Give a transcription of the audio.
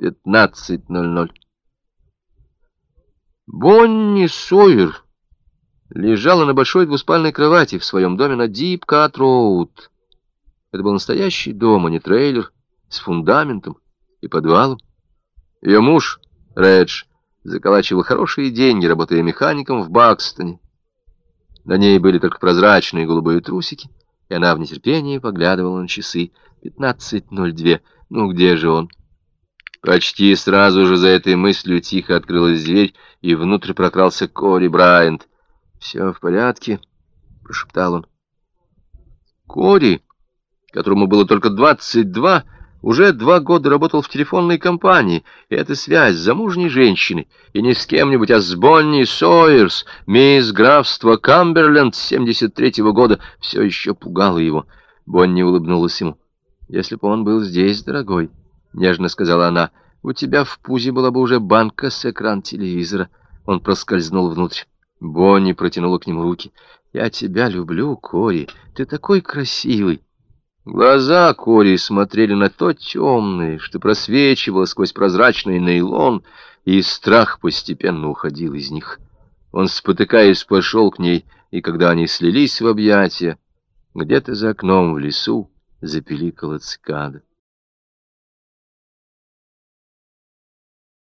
15.00. Бонни Сойер лежала на большой двуспальной кровати в своем доме на Дип Кат Роуд. Это был настоящий дом, а не трейлер, с фундаментом и подвалом. Ее муж, Редж, заколачивал хорошие деньги, работая механиком в Бакстоне. На ней были только прозрачные голубые трусики, и она в нетерпении поглядывала на часы. 15.02. Ну, где же он? Почти сразу же за этой мыслью тихо открылась дверь, и внутрь прокрался Кори Брайант. «Все в порядке?» — прошептал он. Кори, которому было только двадцать два, уже два года работал в телефонной компании, и эта связь с замужней женщиной, и не с кем-нибудь, а с Бонни Сойерс, мисс графства Камберленд семьдесят третьего года, все еще пугала его. Бонни улыбнулась ему. «Если бы он был здесь, дорогой», — нежно сказала она, — «у тебя в пузе была бы уже банка с экран телевизора». Он проскользнул внутрь. Бонни протянула к нему руки. «Я тебя люблю, Кори. Ты такой красивый». Глаза Кори смотрели на то темное, что просвечивало сквозь прозрачный нейлон, и страх постепенно уходил из них. Он, спотыкаясь, пошел к ней, и когда они слились в объятия, где-то за окном в лесу запеликала цикада.